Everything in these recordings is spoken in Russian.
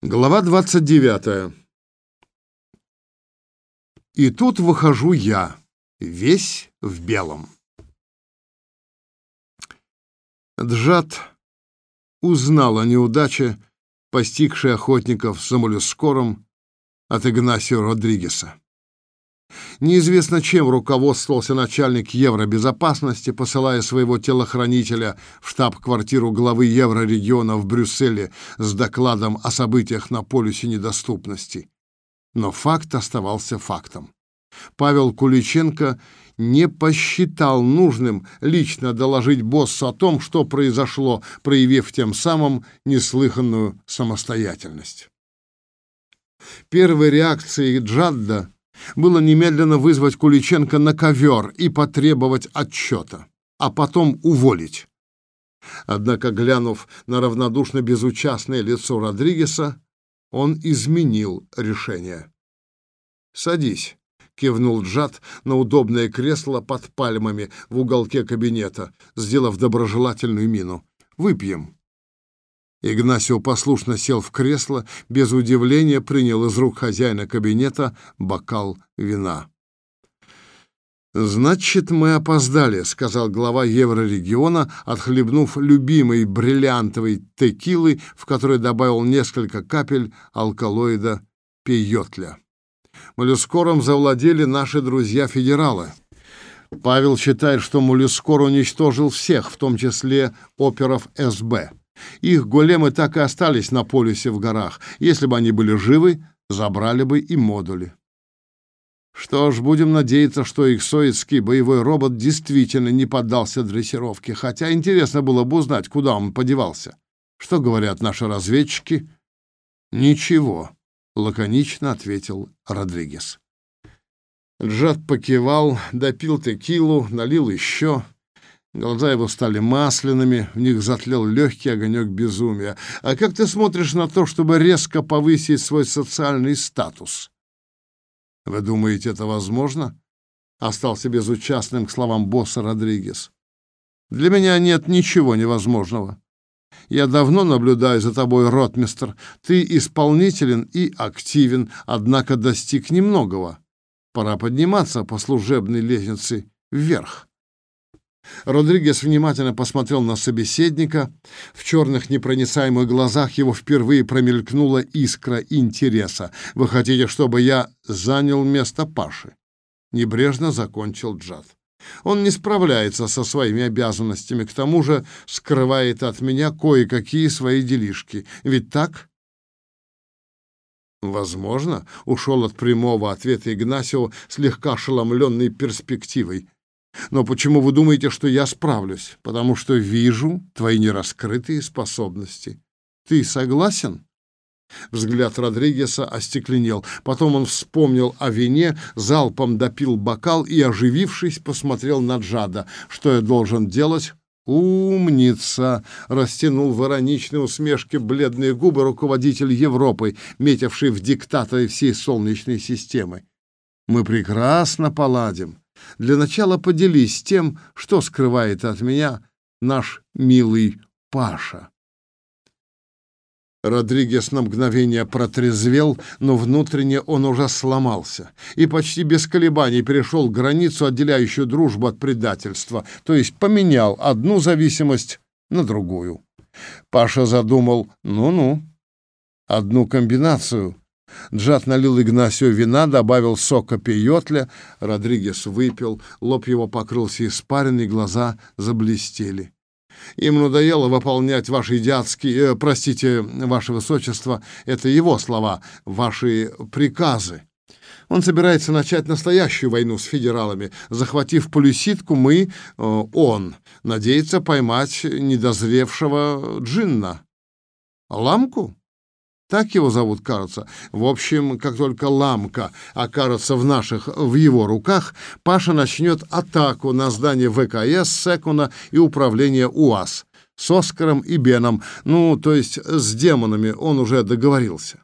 Глава 29. И тут выхожу я, весь в белом. Джад узнал о неудаче, постигшей охотников с моллюскором от Игнасио Родригеса. Неизвестно, чем руководствовался начальник Евробезопасности, посылая своего телохранителя в штаб-квартиру главы Еврорегиона в Брюсселе с докладом о событиях на полюсе недоступности. Но факт оставался фактом. Павел Куличенко не посчитал нужным лично доложить боссу о том, что произошло, проявив тем самым неслыханную самостоятельность. Первой реакцией Джадда было немедленно вызвать Куличенко на ковер и потребовать отчета, а потом уволить. Однако, глянув на равнодушно безучастное лицо Родригеса, он изменил решение. «Садись», — кивнул Джад на удобное кресло под пальмами в уголке кабинета, сделав доброжелательную мину. «Выпьем». Игнасио послушно сел в кресло, без удивления принял из рук хозяина кабинета бокал вина. «Значит, мы опоздали», — сказал глава Еврорегиона, отхлебнув любимой бриллиантовой текилы, в которой добавил несколько капель алкалоида пейотля. Моллюскором завладели наши друзья-федералы. Павел считает, что Моллюскор уничтожил всех, в том числе оперов СБ. Их големы так и остались на полюсе в горах. Если бы они были живы, забрали бы и модули. Что ж, будем надеяться, что их советский боевой робот действительно не поддался дрессировке, хотя интересно было бы узнать, куда он подевался. Что говорят наши разведчики? Ничего, лаконично ответил Родригес. Джад покивал, допил текилу, налил еще. Глаза его стали масляными, в них затлел легкий огонек безумия. А как ты смотришь на то, чтобы резко повысить свой социальный статус? Вы думаете, это возможно? Остался безучастным к словам босса Родригес. Для меня нет ничего невозможного. Я давно наблюдаю за тобой, ротмистр. Ты исполнителен и активен, однако достиг немногого. Пора подниматься по служебной лестнице вверх. Родригес внимательно посмотрел на собеседника. В черных непроницаемых глазах его впервые промелькнула искра интереса. «Вы хотите, чтобы я занял место Паши?» Небрежно закончил Джад. «Он не справляется со своими обязанностями, к тому же скрывает от меня кое-какие свои делишки. Ведь так?» «Возможно», — ушел от прямого ответа Игнасио, слегка ошеломленный перспективой. Но почему вы думаете, что я справлюсь? Потому что вижу твои нераскрытые способности. Ты согласен? Взгляд Родригеса остекленел. Потом он вспомнил о вине, залпом допил бокал и, оживившись, посмотрел на Джада. Что я должен делать? «Умница!» — растянул в ироничной усмешке бледные губы руководитель Европы, метивший в диктаторы всей Солнечной системы. «Мы прекрасно поладим. Для начала поделись тем, что скрывает от меня наш милый Паша. Родригес на мгновение протрезвел, но внутренне он уже сломался и почти без колебаний перешел границу, отделяющую дружбу от предательства, то есть поменял одну зависимость на другую. Паша задумал, ну-ну, одну комбинацию Джад налил Игнасио вина, добавил сока пейотля. Родригес выпил, лоб его покрылся испаренный, глаза заблестели. Им надоело выполнять ваши идиотские, э, простите, ваше высочество, это его слова, ваши приказы. Он собирается начать настоящую войну с федералами. Захватив полюситку, мы, э, он, надеется поймать недозревшего джинна. Ламку? Так его зовут, кажется. В общем, как только ламка окажется в наших, в его руках, Паша начнет атаку на здание ВКС, Секуна и управление УАЗ. С Оскаром и Беном, ну, то есть с демонами он уже договорился.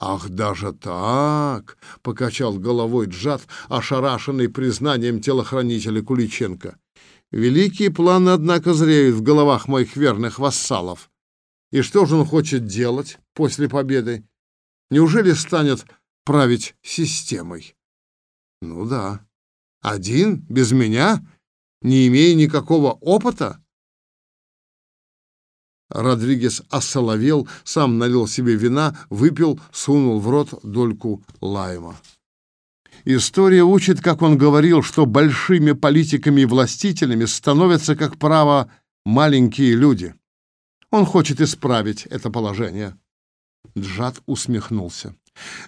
«Ах, даже так!» — покачал головой Джад, ошарашенный признанием телохранителя Куличенко. «Великие планы, однако, зреют в головах моих верных вассалов. И что же он хочет делать после победы? Неужели станет править системой? Ну да. Один, без меня, не имея никакого опыта? Родригес осоловел, сам налил себе вина, выпил, сунул в рот дольку лайма. История учит, как он говорил, что большими политиками и властителями становятся, как право, маленькие люди. Он хочет исправить это положение. Джад усмехнулся.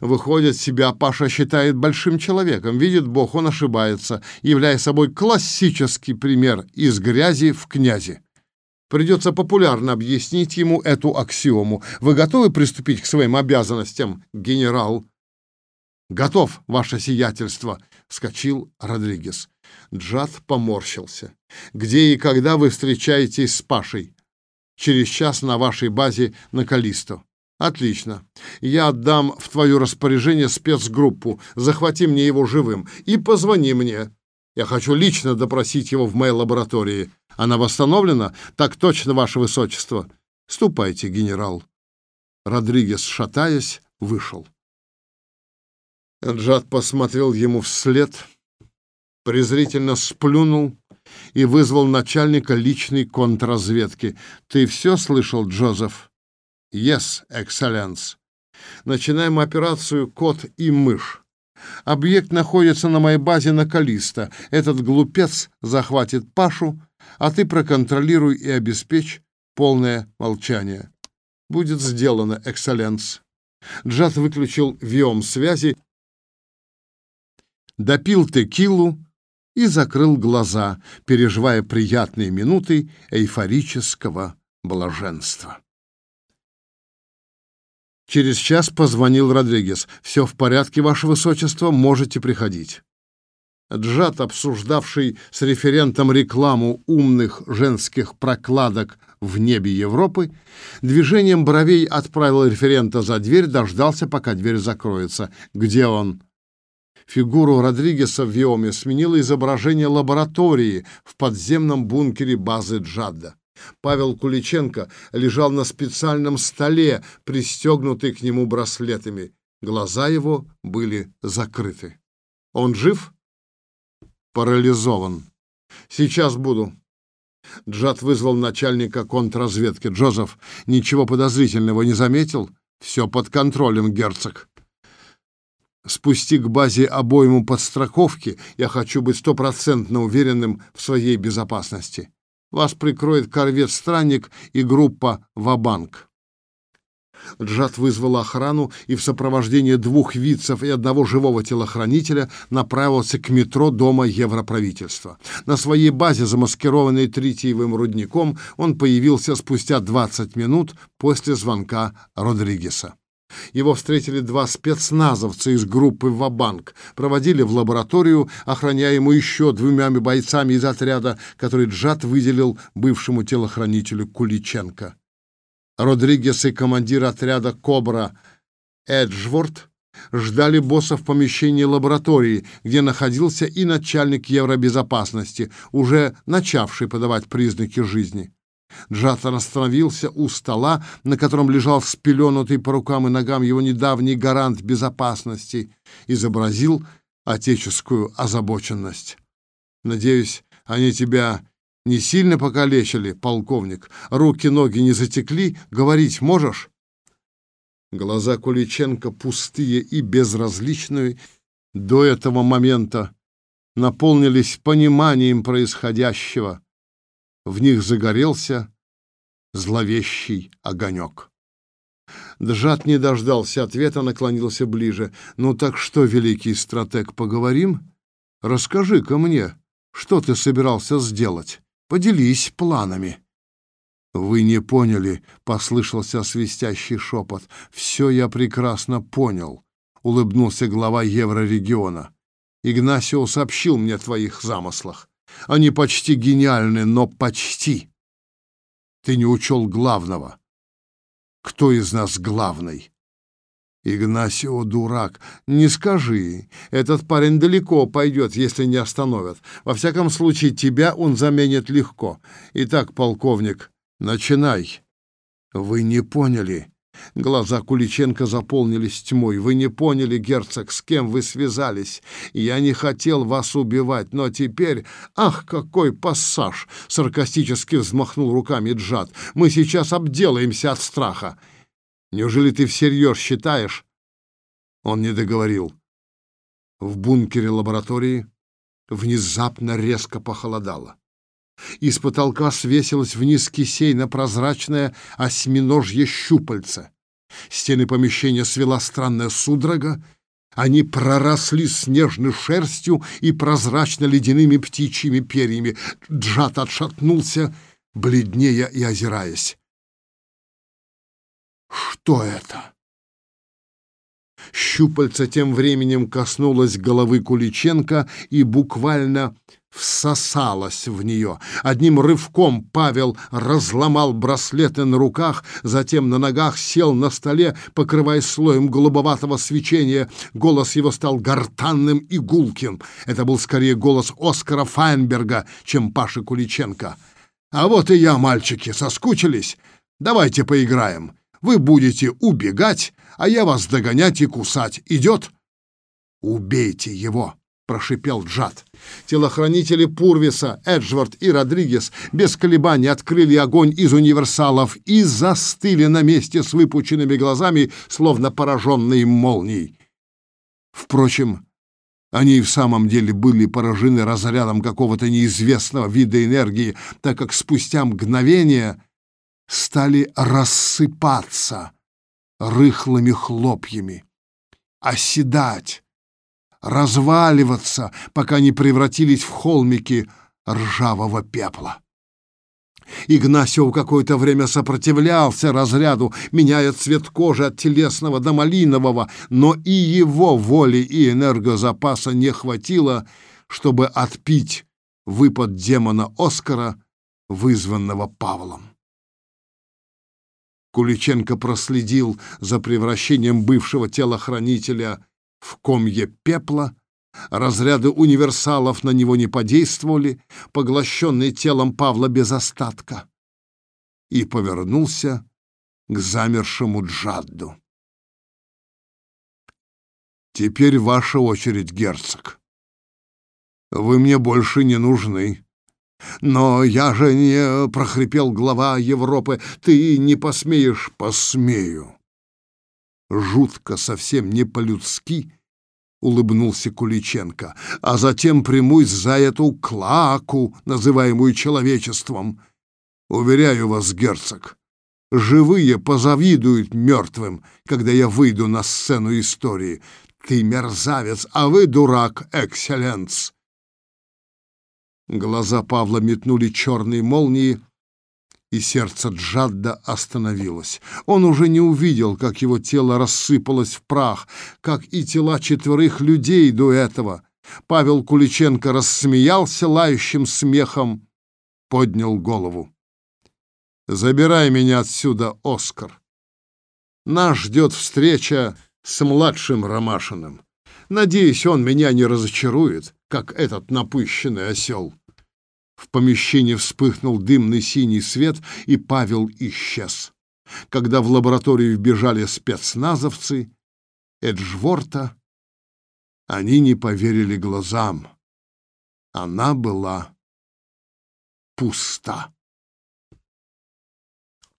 Выходит, себя Паша считает большим человеком. Видит Бог, он ошибается, являя собой классический пример из грязи в князи. Придется популярно объяснить ему эту аксиому. Вы готовы приступить к своим обязанностям, генерал? Готов, ваше сиятельство, вскочил Родригес. Джад поморщился. Где и когда вы встречаетесь с Пашей? Через час на вашей базе на Калисто. Отлично. Я отдам в твое распоряжение спецгруппу. Захвати мне его живым и позвони мне. Я хочу лично допросить его в моей лаборатории. Она восстановлена? Так точно, ваше высочество. Ступайте, генерал. Родригес, шатаясь, вышел. Джад посмотрел ему вслед, презрительно сплюнул и вызвал начальника личной контрразведки. «Ты все слышал, Джозеф?» «Yes, Excellence. Начинаем операцию «Кот и мышь». Объект находится на моей базе на Калиста. Этот глупец захватит Пашу, а ты проконтролируй и обеспечь полное молчание. Будет сделано, экселленс. Джад выключил виом связи, допил текилу и закрыл глаза, переживая приятные минуты эйфорического блаженства. Через час позвонил Родригес. «Все в порядке, Ваше Высочество, можете приходить». Джад, обсуждавший с референтом рекламу умных женских прокладок в небе Европы, движением бровей отправил референта за дверь, дождался, пока дверь закроется. Где он? Фигуру Родригеса в Виоме сменило изображение лаборатории в подземном бункере базы Джадда. Павел Куличенко лежал на специальном столе, пристегнутый к нему браслетами. Глаза его были закрыты. Он жив? Парализован. Сейчас буду. Джад вызвал начальника контрразведки. Джозеф ничего подозрительного не заметил? Все под контролем, герцог. Спусти к базе обойму подстраховки. Я хочу быть стопроцентно уверенным в своей безопасности. Вас прикроет корвет-странник и группа «Вабанк». Джад вызвал охрану и в сопровождении двух вицев и одного живого телохранителя направился к метро Дома Европравительства. На своей базе, замаскированной тритиевым рудником, он появился спустя 20 минут после звонка Родригеса. Его встретили два спецназовца из группы «Вабанк», проводили в лабораторию, охраняемую еще двумя бойцами из отряда, который Джад выделил бывшему телохранителю Куличенко. Родригес и командир отряда «Кобра» Эджворд ждали босса в помещении лаборатории, где находился и начальник Евробезопасности, уже начавший подавать признаки жизни. Джатан остановился у стола, на котором лежал спеленутый по рукам и ногам его недавний гарант безопасности, изобразил отеческую озабоченность. «Надеюсь, они тебя не сильно покалечили, полковник? Руки-ноги не затекли? Говорить можешь?» Глаза Куличенко, пустые и безразличные, до этого момента наполнились пониманием происходящего в них загорелся зловещий огонек. Джат не дождался ответа, наклонился ближе. «Ну так что, великий стратег, поговорим? Расскажи-ка мне, что ты собирался сделать? Поделись планами». «Вы не поняли», — послышался свистящий шепот. «Все я прекрасно понял», — улыбнулся глава Еврорегиона. «Игнасио сообщил мне о твоих замыслах. Они почти гениальны, но почти. Ты не учел главного. Кто из нас главный? Игнасио дурак. Не скажи. Этот парень далеко пойдет, если не остановят. Во всяком случае, тебя он заменит легко. Итак, полковник, начинай. Вы не поняли. Глаза Куличенко заполнились тьмой. Вы не поняли, герцог, с кем вы связались. Я не хотел вас убивать, но теперь... Ах, какой пассаж! Саркастически взмахнул руками Джад. Мы сейчас обделаемся от страха. Неужели ты всерьез считаешь? Он не договорил. В бункере лаборатории внезапно резко похолодало. Из потолка свесилось вниз кисейно-прозрачное осьминожье щупальце. Стены помещения свела странная судорога, они проросли снежной шерстью и прозрачно-ледяными птичьими перьями. Джат отшатнулся, бледнея и озираясь. «Что это?» Щупальце тем временем коснулось головы Куличенко и буквально всосалось в нее. Одним рывком Павел разломал браслеты на руках, затем на ногах сел на столе, покрываясь слоем голубоватого свечения. Голос его стал гортанным и гулким. Это был скорее голос Оскара Файнберга, чем Паши Куличенко. «А вот и я, мальчики, соскучились? Давайте поиграем. Вы будете убегать, а я вас догонять и кусать. Идет?» «Убейте его!» — прошипел Джад. Телохранители Пурвиса, Эджвард и Родригес без колебаний открыли огонь из универсалов и застыли на месте с выпученными глазами, словно пораженные молнией. Впрочем, они и в самом деле были поражены разрядом какого-то неизвестного вида энергии, так как спустя мгновение стали рассыпаться рыхлыми хлопьями, оседать, разваливаться, пока не превратились в холмики ржавого пепла. Игнасио какое-то время сопротивлялся разряду, меняя цвет кожи от телесного до малинового, но и его воли и энергозапаса не хватило, чтобы отпить выпад демона Оскара, вызванного Павлом. Куличенко проследил за превращением бывшего телохранителя в комье пепла, разряды универсалов на него не подействовали, поглощенный телом Павла без остатка, и повернулся к замершему Джадду. «Теперь ваша очередь, герцог. Вы мне больше не нужны. «Но я же не...» — прохрипел глава Европы. «Ты не посмеешь?» «Посмею». Жутко, совсем не по-людски, улыбнулся Куличенко. «А затем примусь за эту клаку, называемую человечеством. Уверяю вас, герцог, живые позавидуют мертвым, когда я выйду на сцену истории. Ты мерзавец, а вы дурак, экселленс!» Глаза Павла метнули черные молнии, и сердце Джадда остановилось. Он уже не увидел, как его тело рассыпалось в прах, как и тела четверых людей до этого. Павел Куличенко рассмеялся лающим смехом, поднял голову. «Забирай меня отсюда, Оскар. Нас ждет встреча с младшим Ромашиным. Надеюсь, он меня не разочарует, как этот напыщенный осел». В помещении вспыхнул дымный синий свет, и Павел исчез. Когда в лабораторию вбежали спецназовцы Эджворта, они не поверили глазам. Она была пуста.